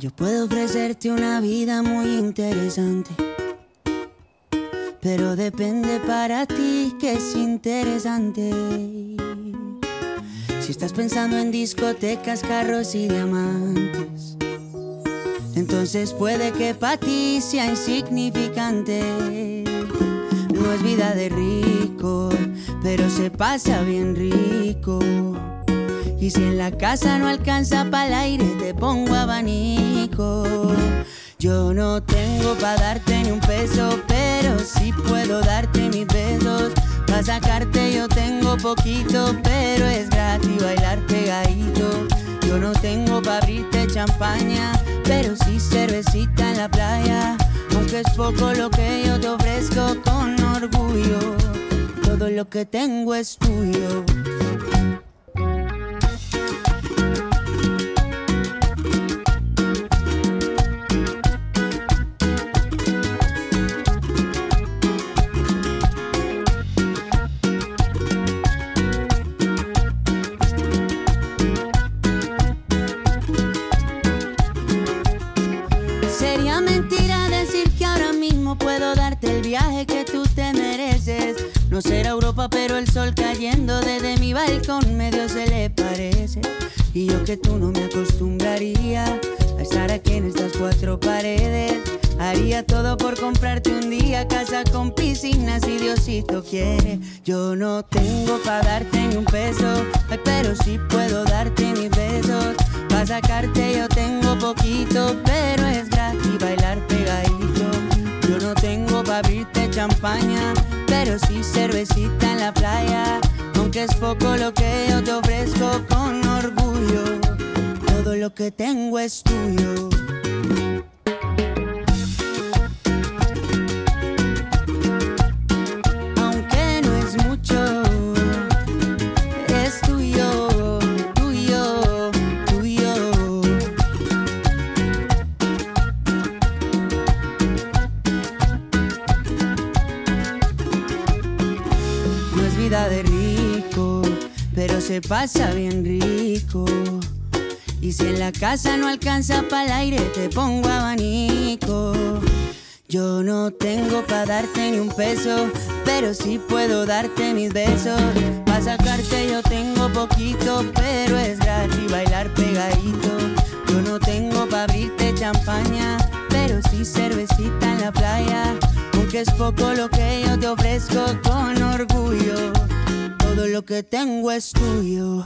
Yo puedo ofrecerte una vida muy interesante. Pero depende para ti que es interesante. Si estás pensando en discotecas, carros y diamantes, entonces puede que para ti sea insignificante. No es vida de rico, pero se pasa bien rico. Y si en la casa no alcanza para el aire, te pongo abanico. Yo no tengo para darte ni un peso, pero sí puedo darte mis besos. Para sacarte yo tengo poquito, pero es gratis bailar pegadito. Yo no tengo para abrirte champaña, pero sí cervecita en la playa. Aunque es poco lo que yo te ofrezco con orgullo, todo lo que tengo es tuyo. Cayendo desde mi balcón medio se le parece. Y yo que tú no me acostumbraría a estar aquí en estas cuatro paredes. Haría todo por comprarte un día casa con piscina si Diosito quiere. Yo no tengo para darte ni un peso, ay, pero sí puedo darte mis besos. Para sacarte yo tengo poquito, pero es gratis bailar pegadito. Yo no tengo para abrirte champaña, pero sí cervecita en la playa. Aunque es poco lo que yo te ofrezco con orgullo, todo lo que tengo es tuyo. Vida de rico, pero se pasa bien rico. Y si en la casa no alcanza para el aire, te pongo abanico. Yo no tengo para darte ni un peso, pero sí puedo darte mis besos. Para sacarte yo tengo poquito, pero es gratis bailar pegadito. Yo no tengo para abrirte champaña, pero sí cervecita en la playa. Aunque es poco lo que yo te ofrezco con orgullo, todo lo que tengo es tuyo.